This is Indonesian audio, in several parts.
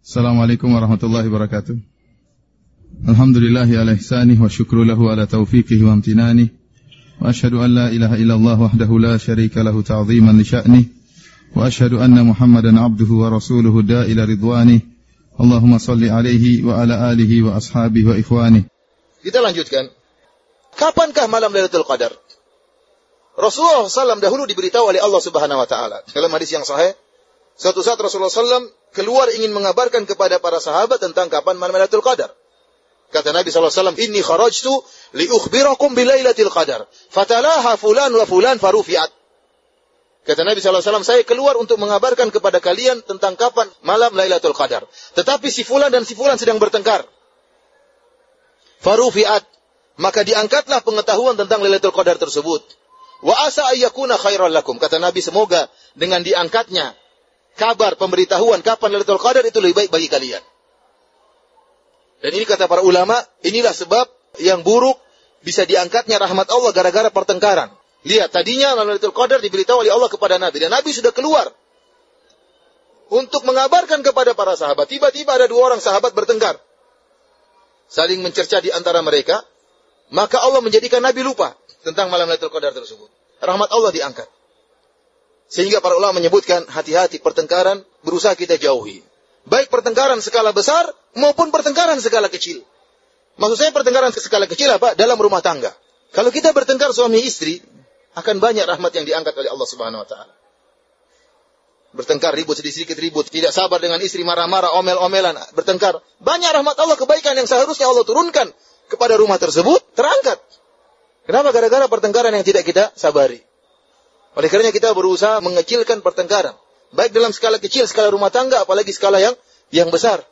Assalamualaikum warahmatullahi wabarakatuh. Alhamdulillahi ala ihsanih wa syukru lahu ala taufiqihi wa amtinani. Wa ashhadu an la ilaha illallah wahdahu la syarika lahu ta'ziman li sya'nih. Wa ashhadu anna Muhammadan abduhu wa rasuluhu da'ila ridwanih. Allahumma salli alaihi wa ala alihi wa ashabihi wa ikhwanih. Kita lanjutkan. Kapankah malam Lailatul Qadar? Rasulullah SAW dahulu diberitahu oleh Allah Subhanahu wa taala dalam hadis yang sahih. Suatu saat Rasulullah SAW keluar ingin mengabarkan kepada para sahabat tentang kapan malam Lailatul Qadar. Kata Nabi SAW, Inni kharajtu li ukhbirakum bilailatil qadar. Fatalaha fulan wa fulan farufiat. Kata Nabi SAW, saya keluar untuk mengabarkan kepada kalian tentang kapan malam Lailatul Qadar. Tetapi si fulan dan si fulan sedang bertengkar. Farufiat. Maka diangkatlah pengetahuan tentang Lailatul Qadar tersebut. Wa asa ayyakuna khairan lakum. Kata Nabi, semoga dengan diangkatnya kabar, pemberitahuan kapan Lailatul Qadar itu lebih baik bagi kalian. Dan ini kata para ulama, inilah sebab yang buruk bisa diangkatnya rahmat Allah gara-gara pertengkaran. Lihat, tadinya Lailatul Qadar diberitahu oleh Allah kepada Nabi. Dan Nabi sudah keluar untuk mengabarkan kepada para sahabat. Tiba-tiba ada dua orang sahabat bertengkar. Saling mencerca di antara mereka. Maka Allah menjadikan Nabi lupa tentang malam Lailatul Qadar tersebut. Rahmat Allah diangkat. Sehingga para ulama menyebutkan hati-hati pertengkaran berusaha kita jauhi. Baik pertengkaran skala besar maupun pertengkaran skala kecil. Maksud saya pertengkaran skala kecil apa? Dalam rumah tangga. Kalau kita bertengkar suami istri, akan banyak rahmat yang diangkat oleh Allah Subhanahu wa taala. Bertengkar ribut sedikit-sedikit ribut, tidak sabar dengan istri marah-marah, omel-omelan, bertengkar. Banyak rahmat Allah kebaikan yang seharusnya Allah turunkan kepada rumah tersebut terangkat. Kenapa? Gara-gara pertengkaran yang tidak kita sabari. Oleh karenanya kita berusaha mengecilkan pertengkaran. Baik dalam skala kecil, skala rumah tangga, apalagi skala yang yang besar.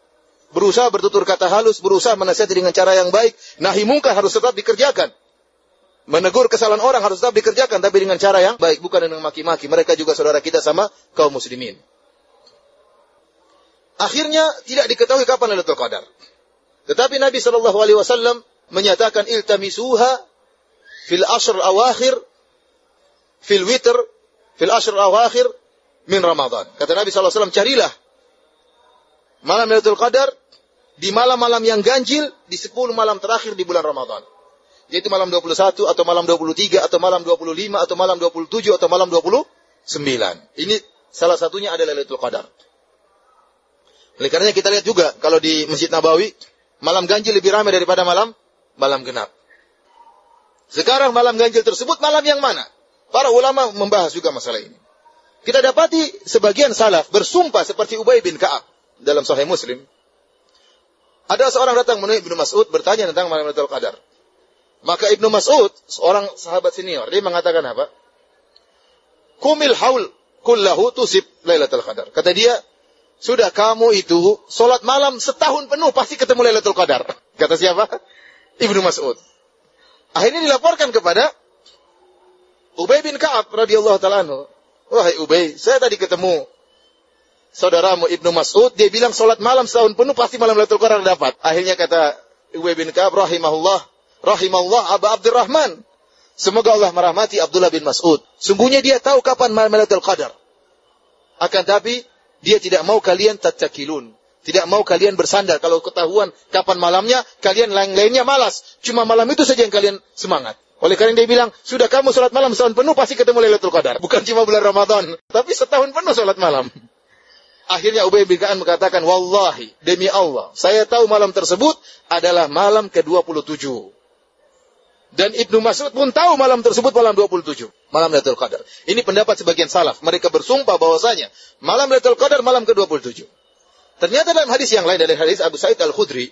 Berusaha bertutur kata halus, berusaha menasihati dengan cara yang baik. Nahi mungkar harus tetap dikerjakan. Menegur kesalahan orang harus tetap dikerjakan, tapi dengan cara yang baik, bukan dengan maki-maki. Mereka juga saudara kita sama kaum muslimin. Akhirnya tidak diketahui kapan Lailatul Qadar. Tetapi Nabi Shallallahu Alaihi Wasallam menyatakan iltamisuha fil ashr awakhir fil witr fil ashr awakhir min Ramadan. Kata Nabi SAW, carilah malam Lailatul Qadar di malam-malam yang ganjil di 10 malam terakhir di bulan Ramadan. Yaitu malam 21 atau malam 23 atau malam 25 atau malam 27 atau malam 29. Ini salah satunya adalah Lailatul Qadar. Oleh karenanya kita lihat juga kalau di Masjid Nabawi malam ganjil lebih ramai daripada malam malam genap. Sekarang malam ganjil tersebut malam yang mana? Para ulama membahas juga masalah ini. Kita dapati sebagian salaf bersumpah seperti Ubay bin Ka'ab dalam Sahih Muslim. Ada seorang datang menemui Ibnu Mas'ud bertanya tentang Lailatul Qadar. Maka Ibnu Mas'ud, seorang sahabat senior, dia mengatakan apa? Kumil haul kullahu tusib Lailatul Qadar. Kata dia, sudah kamu itu solat malam setahun penuh pasti ketemu Lailatul Qadar. Kata siapa? Ibnu Mas'ud. Akhirnya dilaporkan kepada Ubay bin Ka'ab radhiyallahu taala Wahai Ubay, saya tadi ketemu saudaramu Ibnu Mas'ud, dia bilang sholat malam setahun penuh pasti malam Lailatul Qadar dapat. Akhirnya kata Ubay bin Ka'ab rahimahullah, rahimahullah Aba Abdurrahman. Semoga Allah merahmati Abdullah bin Mas'ud. Sungguhnya dia tahu kapan malam Lailatul Qadar. Akan tapi dia tidak mau kalian tatakilun. Tidak mau kalian bersandar. Kalau ketahuan kapan malamnya, kalian lain-lainnya malas. Cuma malam itu saja yang kalian semangat. Oleh karena dia bilang, sudah kamu sholat malam setahun penuh pasti ketemu Lailatul Qadar. Bukan cuma bulan Ramadan, tapi setahun penuh sholat malam. Akhirnya Ubay bin Ka'an mengatakan, Wallahi, demi Allah, saya tahu malam tersebut adalah malam ke-27. Dan Ibnu Mas'ud pun tahu malam tersebut malam 27. Malam Lailatul Qadar. Ini pendapat sebagian salaf. Mereka bersumpah bahwasanya malam Lailatul Qadar malam ke-27. Ternyata dalam hadis yang lain dari hadis Abu Sa'id Al-Khudri,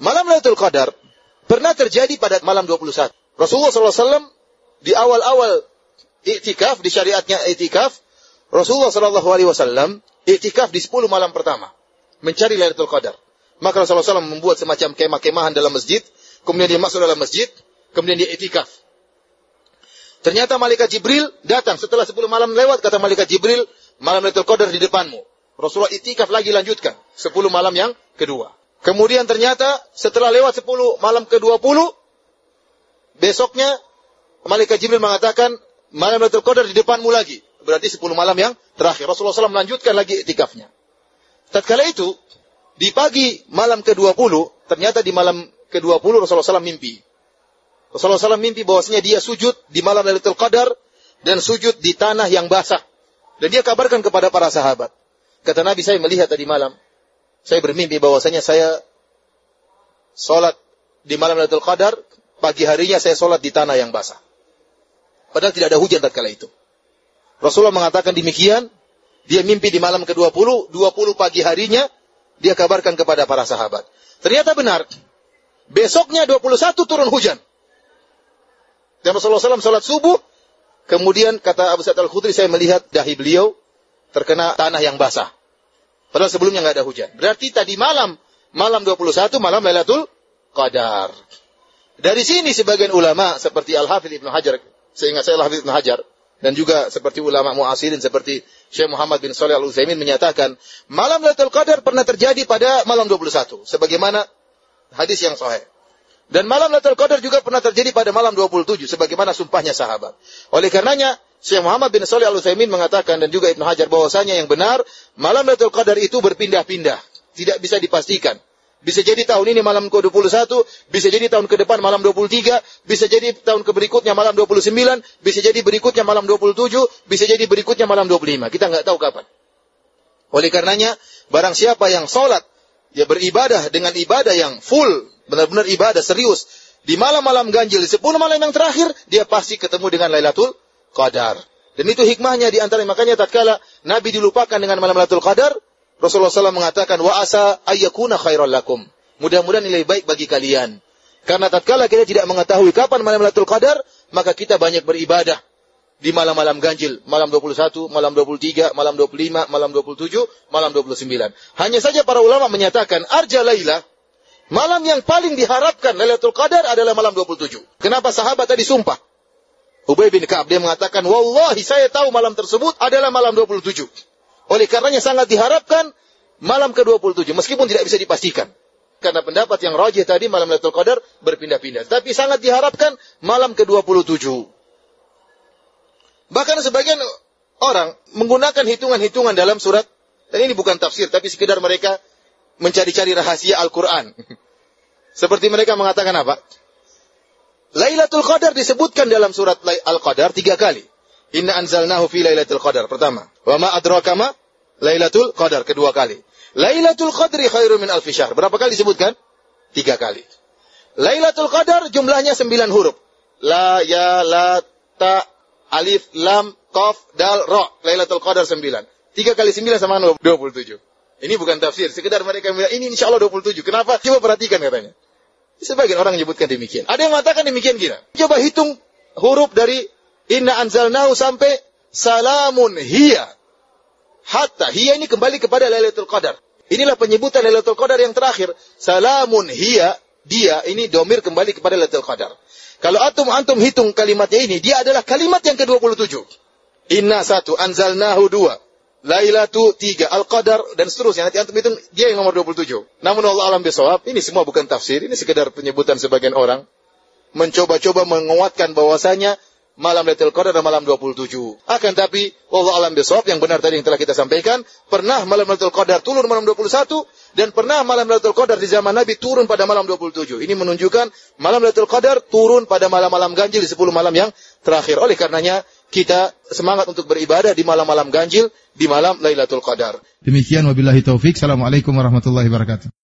malam Lailatul Qadar pernah terjadi pada malam 21. Rasulullah SAW di awal-awal iktikaf, di syariatnya iktikaf, Rasulullah SAW iktikaf di 10 malam pertama. Mencari Lailatul Qadar. Maka Rasulullah SAW membuat semacam kemah-kemahan dalam masjid. Kemudian dia masuk dalam masjid. Kemudian dia iktikaf. Ternyata malaikat Jibril datang setelah 10 malam lewat. Kata malaikat Jibril, malam Lailatul Qadar di depanmu. Rasulullah iktikaf lagi lanjutkan. 10 malam yang kedua. Kemudian ternyata setelah lewat 10 malam ke-20, Besoknya malaikat Jibril mengatakan malam Lailatul Qadar di depanmu lagi. Berarti 10 malam yang terakhir. Rasulullah SAW melanjutkan lagi itikafnya. Tatkala itu Di pagi malam ke-20, ternyata di malam ke-20 Rasulullah SAW mimpi. Rasulullah SAW mimpi bahwasanya dia sujud di malam Lailatul Qadar dan sujud di tanah yang basah. Dan dia kabarkan kepada para sahabat. Kata Nabi, saya melihat tadi malam. Saya bermimpi bahwasanya saya sholat di malam Lailatul Qadar, pagi harinya saya sholat di tanah yang basah. Padahal tidak ada hujan tatkala itu. Rasulullah mengatakan demikian, dia mimpi di malam ke-20, 20 pagi harinya, dia kabarkan kepada para sahabat. Ternyata benar. Besoknya 21 turun hujan. Dan Rasulullah SAW salat subuh, kemudian kata Abu Sa'id Al-Khudri, saya melihat dahi beliau terkena tanah yang basah. Padahal sebelumnya nggak ada hujan. Berarti tadi malam, malam 21, malam Lailatul Qadar. Dari sini sebagian ulama seperti Al-Hafidh Ibnu Hajar, seingat saya Al-Hafidh Ibnu Hajar, dan juga seperti ulama muasirin seperti Syekh Muhammad bin Shalih Al-Utsaimin menyatakan, malam Lailatul Qadar pernah terjadi pada malam 21 sebagaimana hadis yang sahih. Dan malam Lailatul Qadar juga pernah terjadi pada malam 27 sebagaimana sumpahnya sahabat. Oleh karenanya Syekh Muhammad bin Shalih Al-Utsaimin mengatakan dan juga Ibnu Hajar bahwasanya yang benar malam Lailatul Qadar itu berpindah-pindah, tidak bisa dipastikan. Bisa jadi tahun ini malam ke-21, bisa jadi tahun ke depan malam 23, bisa jadi tahun ke berikutnya malam 29, bisa jadi berikutnya malam 27, bisa jadi berikutnya malam 25. Kita nggak tahu kapan. Oleh karenanya, barang siapa yang sholat, dia beribadah dengan ibadah yang full, benar-benar ibadah serius, di malam-malam ganjil, di 10 malam yang terakhir, dia pasti ketemu dengan Lailatul Qadar. Dan itu hikmahnya di antara makanya tatkala Nabi dilupakan dengan malam Lailatul Qadar, Rasulullah SAW mengatakan, wa asa ayyakuna khairan lakum. Mudah-mudahan nilai baik bagi kalian. Karena tatkala kita tidak mengetahui kapan malam Lailatul Qadar, maka kita banyak beribadah di malam-malam ganjil, malam 21, malam 23, malam 25, malam 27, malam 29. Hanya saja para ulama menyatakan arja laila, malam yang paling diharapkan Lailatul Qadar adalah malam 27. Kenapa sahabat tadi sumpah? Ubay bin Ka'ab dia mengatakan, "Wallahi saya tahu malam tersebut adalah malam 27." Oleh karenanya sangat diharapkan malam ke-27 meskipun tidak bisa dipastikan. Karena pendapat yang rajih tadi malam Lailatul Qadar berpindah-pindah, tapi sangat diharapkan malam ke-27. Bahkan sebagian orang menggunakan hitungan-hitungan dalam surat dan ini bukan tafsir tapi sekedar mereka mencari-cari rahasia Al-Qur'an. Seperti mereka mengatakan apa? Lailatul Qadar disebutkan dalam surat Al-Qadar tiga kali. Inna anzalnahu fi Lailatul Qadar pertama. Wa ma Lailatul Qadar kedua kali. Lailatul Qadri khairu min alfi syahr. Berapa kali disebutkan? Tiga kali. Lailatul Qadar jumlahnya sembilan huruf. La, ya, la, ta, alif, lam, qaf, dal, ro. Lailatul Qadar sembilan. Tiga kali sembilan sama dua puluh tujuh. Ini bukan tafsir. Sekedar mereka bilang, ini insya Allah 27. Kenapa? Coba perhatikan katanya. Sebagian orang menyebutkan demikian. Ada yang mengatakan demikian kira. Coba hitung huruf dari Inna anzalnahu sampai salamun hiya hatta hiya ini kembali kepada Lailatul Qadar. Inilah penyebutan Lailatul Qadar yang terakhir. Salamun hiya, dia ini domir kembali kepada Lailatul Qadar. Kalau atum antum hitung kalimatnya ini, dia adalah kalimat yang ke-27. Inna satu, anzalnahu dua, Lailatu tiga, Al-Qadar, dan seterusnya. Nanti antum hitung, dia yang nomor 27. Namun Allah alam bisawab, ini semua bukan tafsir, ini sekedar penyebutan sebagian orang. Mencoba-coba menguatkan bahwasanya malam Lailatul Qadar dan malam 27. Akan tapi Allah alam bisawab yang benar tadi yang telah kita sampaikan, pernah malam Lailatul Qadar turun malam 21 dan pernah malam Lailatul Qadar di zaman Nabi turun pada malam 27. Ini menunjukkan malam Lailatul Qadar turun pada malam-malam ganjil di 10 malam yang terakhir. Oleh karenanya kita semangat untuk beribadah di malam-malam ganjil di malam Lailatul Qadar. Demikian wabillahi taufik. Assalamualaikum warahmatullahi wabarakatuh.